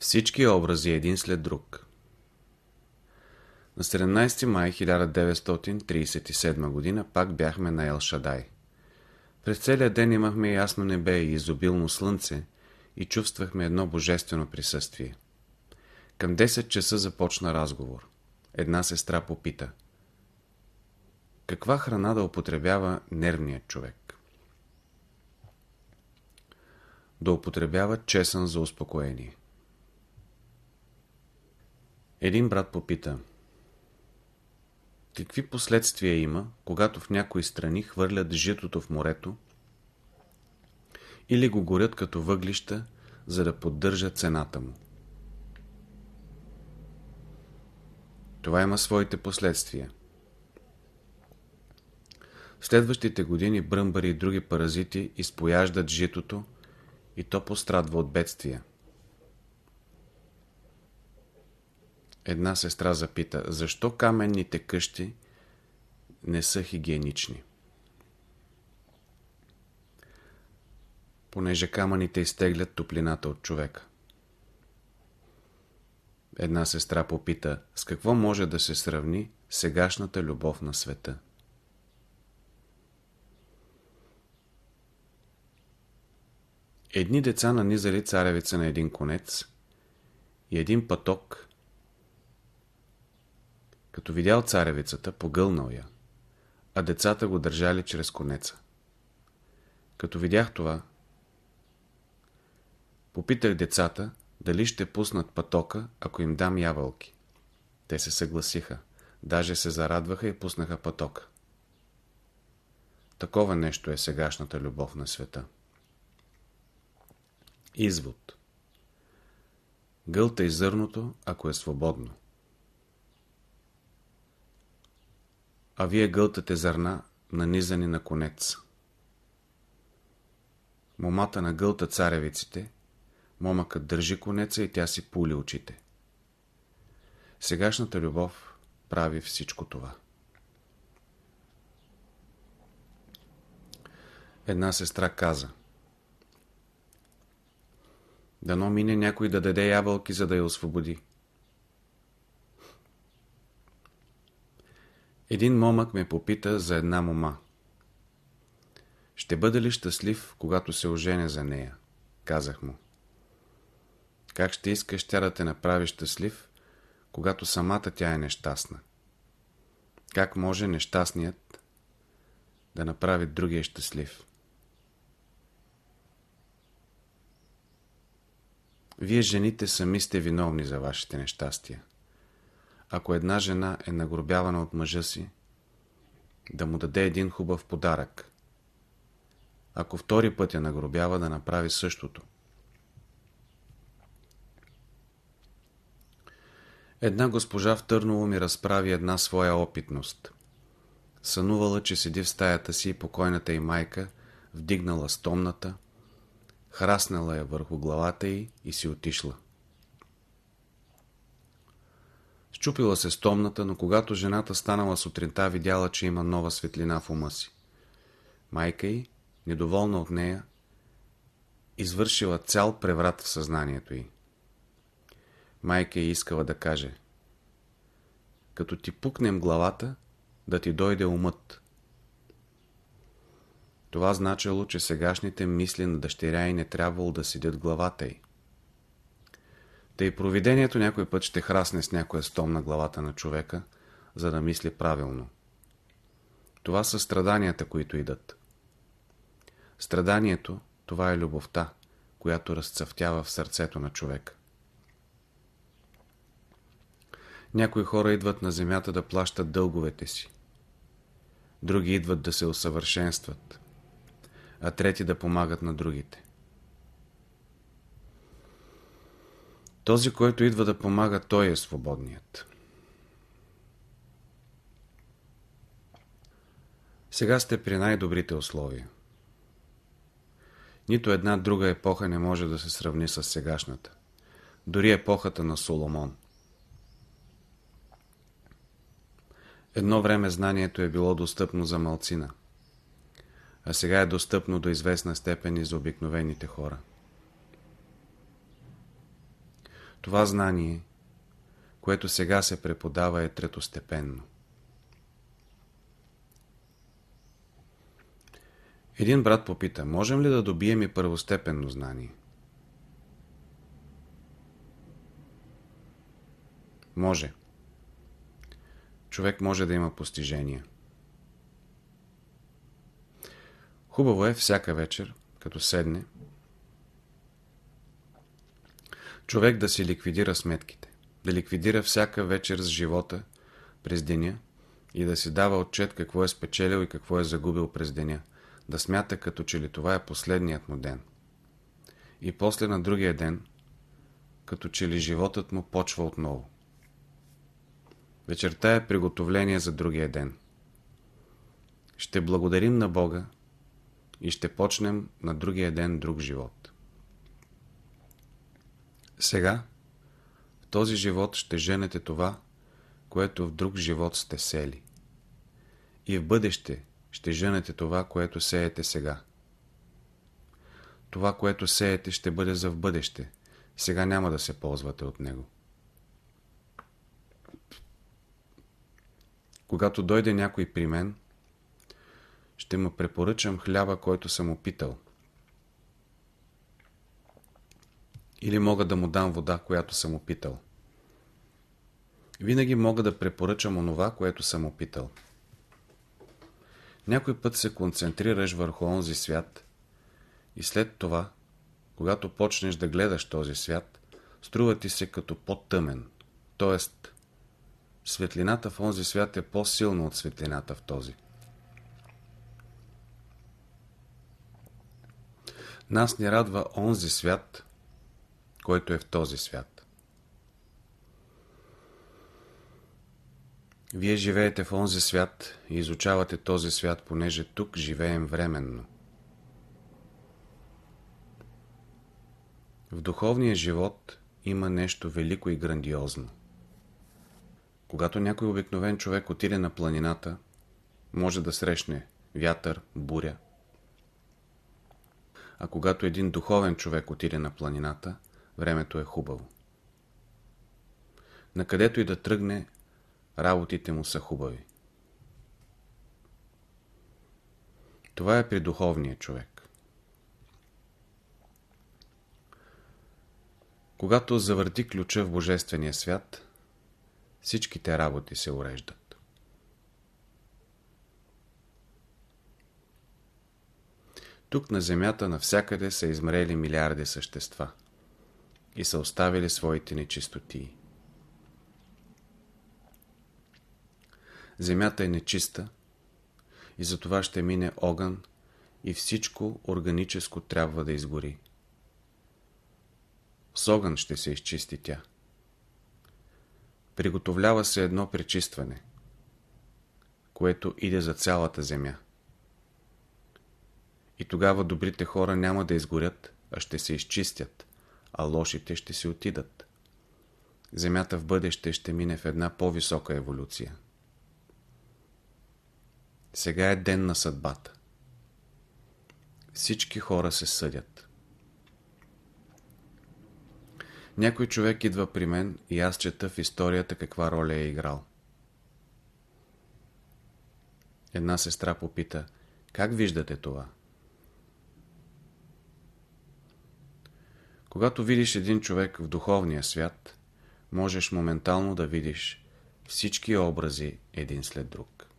Всички образи един след друг. На 17 май 1937 г. пак бяхме на Ел Шадай. През целия ден имахме ясно небе и изобилно слънце и чувствахме едно божествено присъствие. Към 10 часа започна разговор. Една сестра попита. Каква храна да употребява нервният човек? Да употребява чесън за успокоение. Един брат попита. Какви последствия има, когато в някои страни хвърлят житото в морето или го горят като въглища, за да поддържат цената му? Това има своите последствия. В следващите години бръмбари и други паразити изпояждат житото и то пострадва от бедствия. Една сестра запита, защо каменните къщи не са хигиенични? Понеже камъните изтеглят топлината от човека. Една сестра попита, с какво може да се сравни сегашната любов на света? Едни деца нанизали царевица на един конец и един пъток като видял царевицата, погълнал я, а децата го държали чрез конеца. Като видях това, попитах децата, дали ще пуснат пътока, ако им дам ябълки. Те се съгласиха, даже се зарадваха и пуснаха пътока. Такова нещо е сегашната любов на света. Извод Гълтай зърното, ако е свободно. А вие гълтате зърна, нанизани на конец. Момата на гълта царевиците, момъкът държи конеца и тя си пули очите. Сегашната любов прави всичко това. Една сестра каза Дано мине някой да даде ябълки, за да я освободи. Един момък ме попита за една мома. Ще бъда ли щастлив, когато се оженя за нея? Казах му. Как ще искаш тя да те направи щастлив, когато самата тя е нещастна? Как може нещастният да направи другия щастлив? Вие жените сами сте виновни за вашите нещастия ако една жена е нагробявана от мъжа си, да му даде един хубав подарък. Ако втори път я нагробява, да направи същото. Една госпожа в Търново ми разправи една своя опитност. Сънувала, че седи в стаята си и покойната й майка, вдигнала стомната, храснала я върху главата й и си отишла. Щупила се стомната, но когато жената станала сутринта, видяла, че има нова светлина в ума си. Майка й, недоволна от нея, извършила цял преврат в съзнанието й. Майка й искала да каже Като ти пукнем главата, да ти дойде умът. Това значило, че сегашните мисли на дъщеря й не трябвало да седят главата й. Та и провидението някой път ще храсне с някоя стом на главата на човека, за да мисли правилно. Това са страданията, които идат. Страданието, това е любовта, която разцъфтява в сърцето на човека. Някои хора идват на земята да плащат дълговете си. Други идват да се усъвършенстват, а трети да помагат на другите. Този, който идва да помага, той е свободният. Сега сте при най-добрите условия. Нито една друга епоха не може да се сравни с сегашната. Дори епохата на Соломон. Едно време знанието е било достъпно за малцина, а сега е достъпно до известна степен и за обикновените хора. Това знание, което сега се преподава е третостепенно. Един брат попита, можем ли да добием и първостепенно знание? Може. Човек може да има постижения. Хубаво е всяка вечер, като седне, човек да си ликвидира сметките, да ликвидира всяка вечер с живота през деня и да си дава отчет какво е спечелил и какво е загубил през деня, да смята като че ли това е последният му ден. И после на другия ден, като че ли животът му почва отново. Вечерта е приготовление за другия ден. Ще благодарим на Бога и ще почнем на другия ден друг живот. Сега, в този живот ще женете това, което в друг живот сте сели. И в бъдеще ще женете това, което сеете сега. Това, което сеете, ще бъде за в бъдеще. Сега няма да се ползвате от него. Когато дойде някой при мен, ще му препоръчам хляба, който съм опитал. Или мога да му дам вода, която съм опитал. Винаги мога да препоръчам онова, което съм опитал. Някой път се концентрираш върху онзи свят и след това, когато почнеш да гледаш този свят, струва ти се като по-тъмен, т.е. светлината в онзи свят е по-силна от светлината в този. Нас ни радва онзи свят, който е в този свят. Вие живеете в онзи свят и изучавате този свят, понеже тук живеем временно. В духовния живот има нещо велико и грандиозно. Когато някой обикновен човек отиде на планината, може да срещне вятър, буря, а когато един духовен човек отиде на планината, времето е хубаво. Накъдето и да тръгне, работите му са хубави. Това е при духовния човек. Когато завърти ключа в Божествения свят, всичките работи се уреждат. Тук на Земята навсякъде са измрели милиарди същества и са оставили своите нечистотии. Земята е нечиста и затова ще мине огън и всичко органическо трябва да изгори. С огън ще се изчисти тя. Приготовлява се едно пречистване, което иде за цялата земя. И тогава добрите хора няма да изгорят, а ще се изчистят, а лошите ще си отидат. Земята в бъдеще ще мине в една по-висока еволюция. Сега е ден на съдбата. Всички хора се съдят. Някой човек идва при мен и аз чета в историята каква роля е играл. Една сестра попита, как виждате това? Когато видиш един човек в духовния свят, можеш моментално да видиш всички образи един след друг.